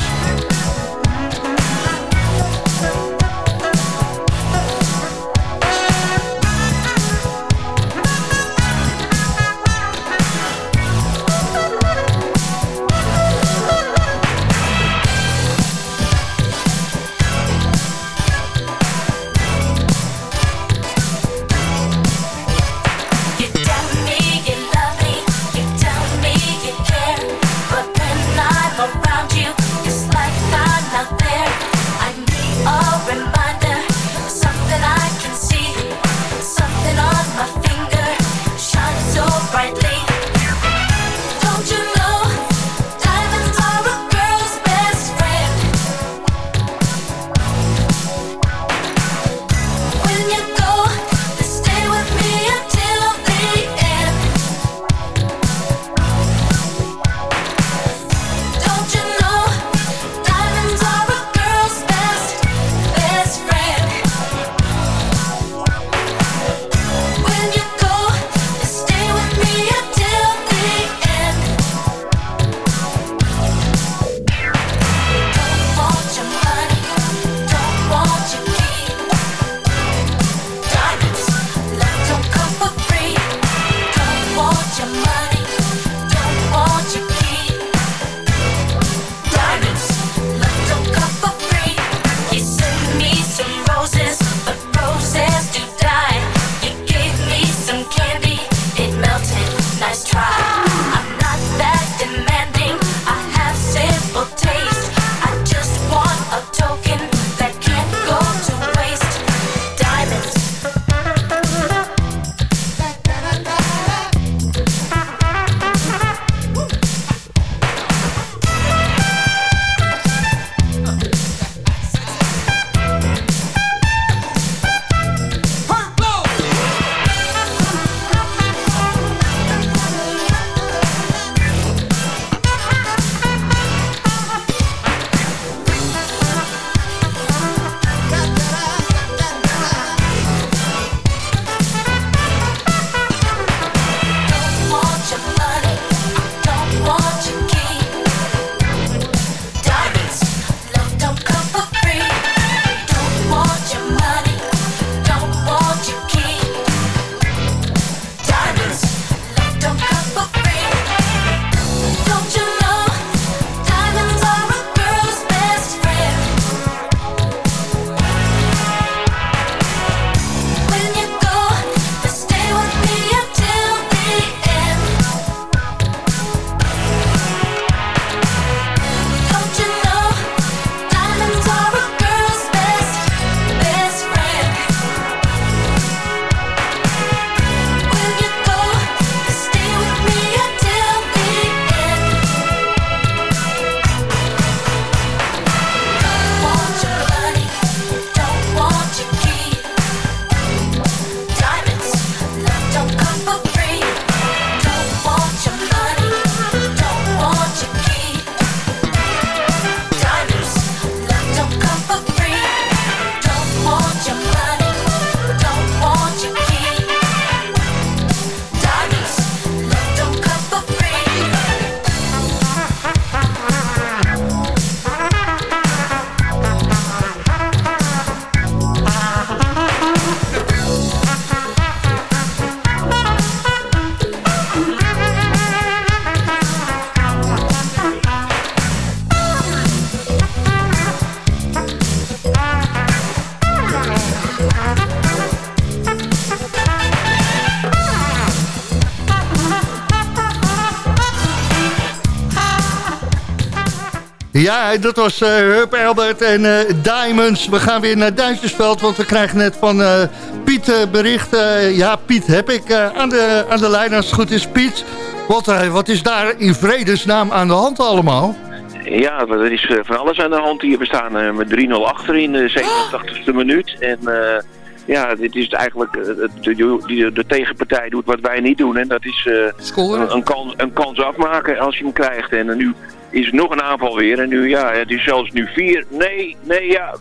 Ja, dat was eh Herb Albert en eh, Diamonds. We gaan weer naar Duitsersveld, want we krijgen net van eh, Piet eh, bericht. eh, ja, Piet heb ik eh, aan, de, aan de lijn als het goed is. Piet, wat, eh, wat is daar in vredesnaam aan de hand allemaal? Ja, er is eh, van alles aan de hand hier. We staan eh, met 3-0 achter in de 87e minuut. En eh, ja, dit is eigenlijk... eh, de, de, de tegenpartij doet wat wij niet doen. En dat is eh, een, een, kans, een kans afmaken als je hem krijgt. En eh, nu is nog een aanval weer. En nu, ja, het is zelfs nu 4. Nee, nee, ja.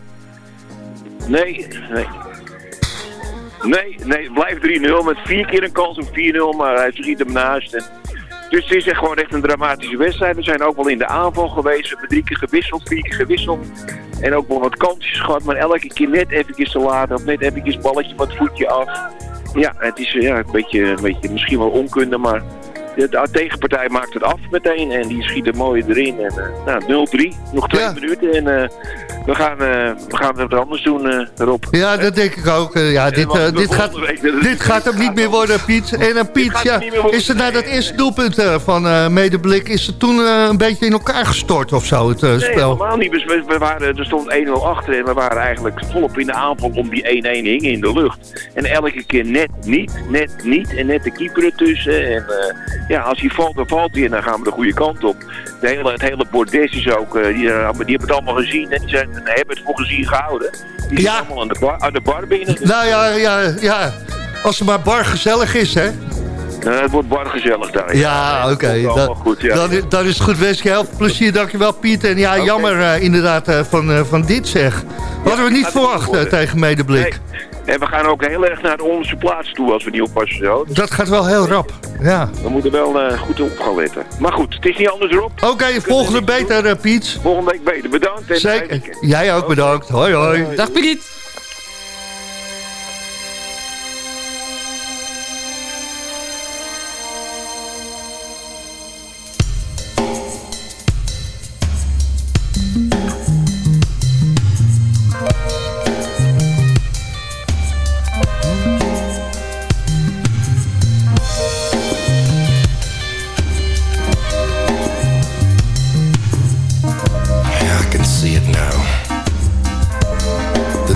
Nee, nee. Nee, nee, blijft 3-0 met vier keer een kans op 4-0, maar hij schiet hem naast. En, dus het is echt gewoon echt een dramatische wedstrijd. We zijn ook wel in de aanval geweest, we hebben drie keer gewisseld, vier keer gewisseld. En ook wel wat kansjes gehad, maar elke keer net even te laat of net even balletje wat voetje af. Ja, het is ja, een, beetje, een beetje misschien wel onkunde, maar de, de tegenpartij maakt het af meteen en die schiet er mooi erin. En, eh, nou, 0-3, nog twee minuten en eh, we, gaan, eh, we gaan het anders doen, Rob. Ja, dat denk ik ook. Ja, dit, dit, gaat, dit gaat hem niet meer worden, Piet. En uh, Piet, ja, is het na dat eerste doelpunt van Medeblik... is het toen een beetje in elkaar gestort of zo, het Nee, spel? helemaal niet. We, we- we waren, er stond 1-0 achter en we waren eigenlijk volop in de aanval om die 1-1 hingen in de lucht. En elke keer net niet, net niet en net de keeper ertussen. En ja, als hij valt, dan valt hij en dan gaan we de goede kant op. De hele, het hele bordes is ook, eh, die, allemaal- die hebben het allemaal gezien en die zijn, hebben het voor gezien gehouden. Die zijn allemaal aan de, bar, aan de bar binnen. Nou ja, ja, ja, als het maar bar gezellig is, hè? Eh, het wordt bar gezellig daar. Ja, oké. komt Dan, ja. dan, dan is het goed. Wens je heel veel plezier. Dankjewel, Piet. En ja, jammer eh, inderdaad eh, van, eh, van dit zeg. Hadden we niet verwacht eh, tegen Medeblik. Nee. En we gaan ook heel erg naar de onderste plaats toe als we niet oppassen zo. Dat gaat wel heel rap. Ja. We moeten wel eh, goed op gaan letten. Maar goed, het is niet anders erop. Oké, volgende beter, eh, Piet. Volgende week beter. Bedankt. En Zeker. Jij ook bedankt. Hoi, hoi. Dag Piet.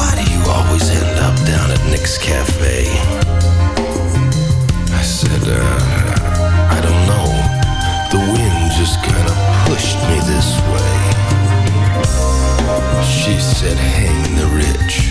Why do you always end up down at Nick's Cafe? I said, uh, I don't know. The wind just kind of pushed me this way. She said, Hang the rich.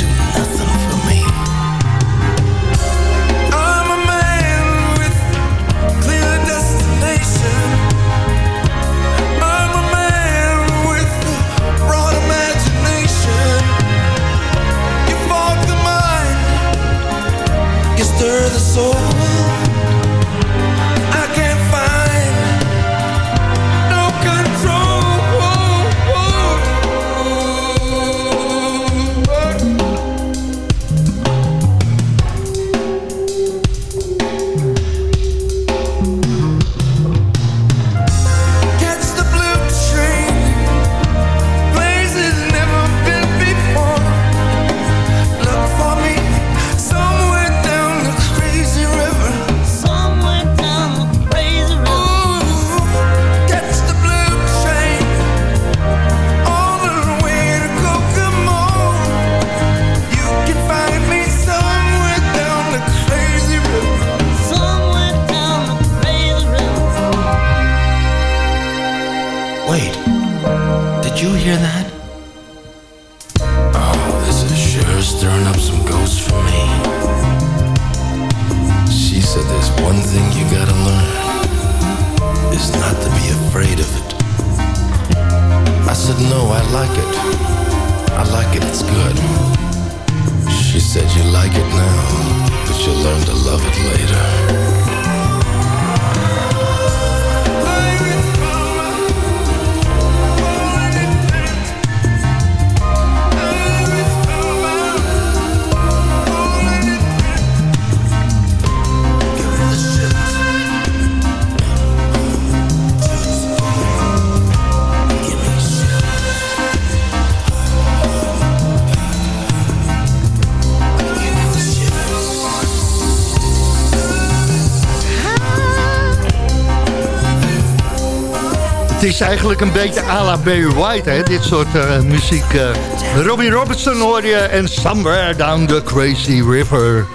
Het is eigenlijk een beetje à la White, hè, dit soort eh, muziek. eh. Robbie Robertson hoor je en Somewhere Down the Crazy River.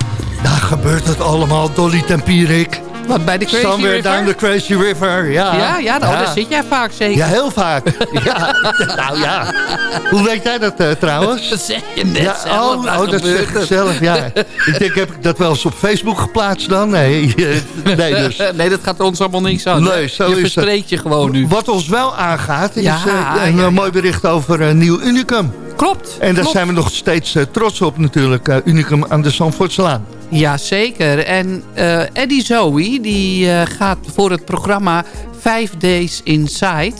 Daar gebeurt het allemaal, Dolly Tempierik. Wat, bij de Crazy Somewhere River? Down the Crazy River, ja. Ja, ja, nou, daar zit jij vaak zeker. Ja, heel vaak. ja, nou ja. Hoe weet jij dat eh, trouwens? Dat zeg je net ja, zelf, Oh, oh dat zeg ik zelf, ja. ik denk, heb ik dat wel eens op Facebook geplaatst dan? Nee, nee dus. nee, dat gaat ons allemaal niks aan. Nee, zo je is het. verspreekt je gewoon nu. Wat ons wel aangaat, is Ja, eh, een ja, eh, mooi bericht over een nieuw Unicum. Klopt. En daar klopt. zijn we nog steeds trots op natuurlijk. Unicum aan de Zandvoortslaan. Ja, zeker. En eh, Eddie Zoe die eh, gaat voor het programma Five Days Inside...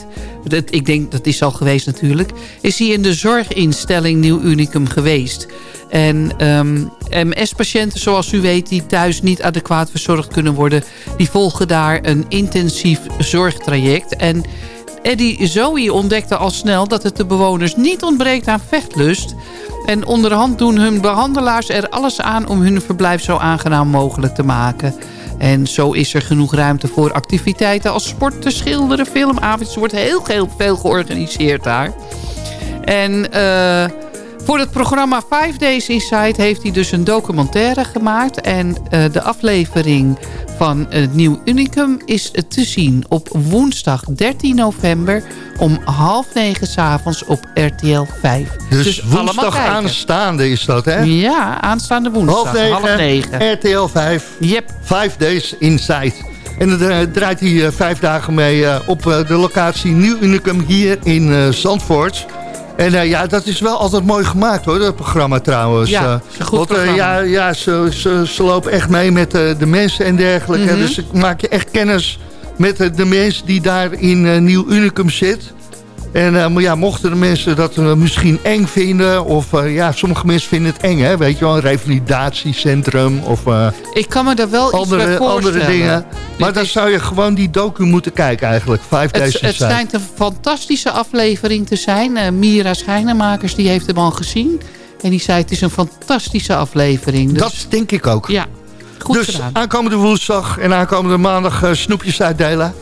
Dat, ik denk, dat is al geweest natuurlijk... is hij in de zorginstelling Nieuw Unicum geweest. En ehm, MS-patiënten, zoals u weet... die thuis niet adequaat verzorgd kunnen worden... die volgen daar een intensief zorgtraject. En Eddie Zoe ontdekte al snel dat het de bewoners niet ontbreekt aan vechtlust... En onderhand doen hun behandelaars er alles aan om hun verblijf zo aangenaam mogelijk te maken. En zo is er genoeg ruimte voor activiteiten als sporten, schilderen, filmavonds. Er wordt heel, heel veel georganiseerd daar. En eh, voor het programma Five Days Inside heeft hij dus een documentaire gemaakt. En eh, de aflevering van het Nieuw Unicum is te zien op woensdag 13 november om half negen s'avonds op RTL 5. Dus, allemaal woensdag aanstaande is dat, hè? Ja, aanstaande woensdag. Half negen, Half negen. RTL 5. Yep. Five Days Inside. En dan draait hij eh, vijf dagen mee eh, op eh, de locatie Nieuw Unicum hier in Zandvoort. En eh, ja, dat is wel altijd mooi gemaakt hoor, dat programma trouwens. Ja, Eh, goed want, eh, programma. ja, ja ze, ze, ze lopen echt mee met de mensen en dergelijke. Mhm. Dus maak je echt kennis met de mensen die daar in Nieuw Unicum zit. En eh, maar ja, mochten de mensen dat eh, misschien eng vinden... of eh, ja, sommige mensen vinden het eng, hè? Weet je wel, een revalidatiecentrum of Ik kan me daar wel iets bij andere, voorstellen. andere dingen. Maar dan zou je gewoon die docu moeten kijken eigenlijk. Five Days Het, het schijnt een fantastische aflevering te zijn. Mira Schijnemakers die heeft hem al gezien. En die zei het is een fantastische aflevering. Dus, Dat denk ik ook. Ja, goed dus gedaan. aankomende woensdag en aankomende maandag snoepjes uitdelen.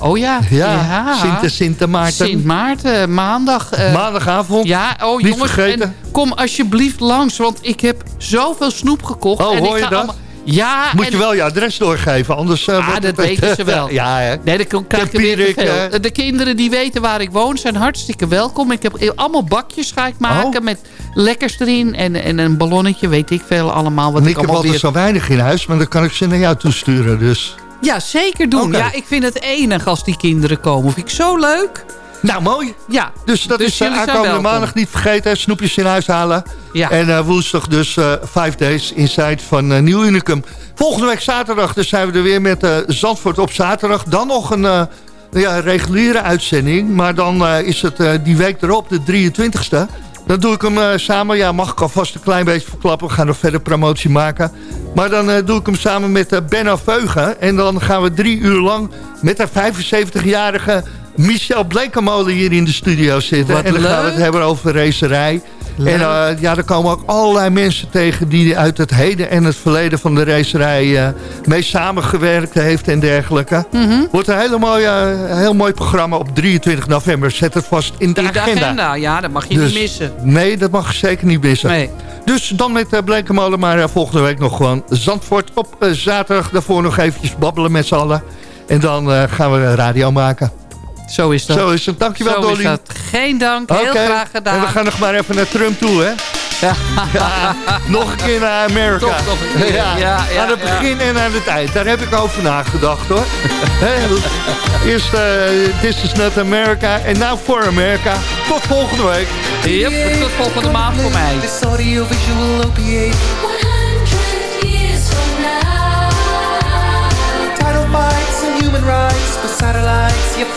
Oh ja. Ja, Sint, Sint Maarten. Sint Maarten, maandag. eh, Maandagavond. Ja, oh Niet jongens, en kom alsjeblieft langs, want ik heb zoveel snoep gekocht. Oh, en hoor ik je ga dat? allemaal- Ja, Moet en- je wel je adres doorgeven, anders... eh, Ah, wordt dat het- weten ze wel. ja, hè. Nee, dan krijg je weer te Tempierik, veel. eh. De kinderen die weten waar ik woon zijn hartstikke welkom. Ik heb allemaal bakjes ga ik maken Oh. met lekkers erin. En, en een ballonnetje, weet ik veel allemaal. Wat En ik ik heb altijd weer... zo weinig in huis, maar dan kan ik ze naar jou toesturen. Dus. Ja, zeker doen. Ja, ik vind het enig als die kinderen komen. Vind ik zo leuk. Nou, mooi. Ja. Dus dat Dus is zijn aankomende maandag niet vergeten. Snoepjes in huis halen. Ja. En eh, woensdag dus eh Five Days Inside van Nieuw Unicum. Volgende week zaterdag dus zijn we er weer met Zandvoort op zaterdag. Dan nog een ja, reguliere uitzending. Maar dan is het die week erop, de 23ste. Dan doe ik hem eh, samen. Ja, mag ik alvast een klein beetje verklappen. We gaan nog verder promotie maken. Maar dan eh, doe ik hem samen met eh, Benno Veugen. En dan gaan we drie uur lang met de 75-jarige Michel Blekemolen hier in de studio zitten. Wat en dan gaan we het hebben over racerij. Leuk. En eh, ja, er komen ook allerlei mensen tegen die uit het heden en het verleden van de racerij eh, mee samengewerkt heeft en dergelijke. Mhm. Wordt een hele mooie, eh, heel mooi programma op 23 november. Zet het vast in de In de agenda. agenda, ja, dat mag je Dus, niet missen. Nee, dat mag je zeker niet missen. Nee. Dus dan met uh, maar volgende week nog gewoon Zandvoort op zaterdag. Daarvoor nog eventjes babbelen met z'n allen. En dan gaan we radio maken. Zo is dat. Zo is het. Dankjewel, Zo Dolly. is dat. Geen dank, heel graag gedaan. En we gaan nog maar even naar Trump toe, hè? Ja. nog een keer naar Amerika. Toch nog een keer. Ja, ja, aan het ja. begin en aan het eind. Daar heb ik over nagedacht, hoor. Hè, Eerst eh, This is not America en now for America. Tot volgende week. Yep, tot volgende maand voor mij. This audiovisual opiate. 100 years from now. Title fights and human rights satellites,